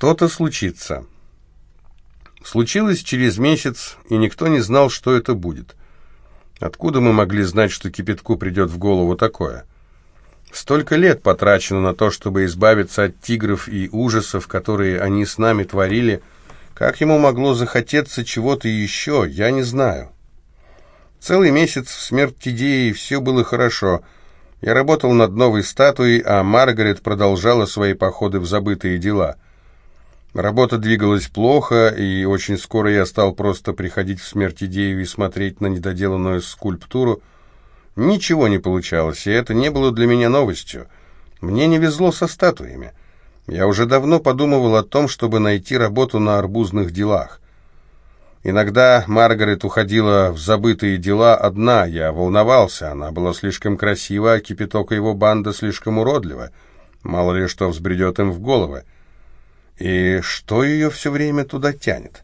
Что-то случится. Случилось через месяц, и никто не знал, что это будет. Откуда мы могли знать, что кипятку придет в голову такое? Столько лет потрачено на то, чтобы избавиться от тигров и ужасов, которые они с нами творили. Как ему могло захотеться чего-то еще, я не знаю. Целый месяц в смерть идеи все было хорошо. Я работал над новой статуей, а Маргарет продолжала свои походы в забытые дела. Работа двигалась плохо, и очень скоро я стал просто приходить в смерть идею и смотреть на недоделанную скульптуру, Ничего не получалось, и это не было для меня новостью. Мне не везло со статуями. Я уже давно подумывал о том, чтобы найти работу на арбузных делах. Иногда Маргарет уходила в забытые дела одна, я волновался, она была слишком красива, а кипяток и его банда слишком уродлива. Мало ли что взбредет им в головы. И что ее все время туда тянет?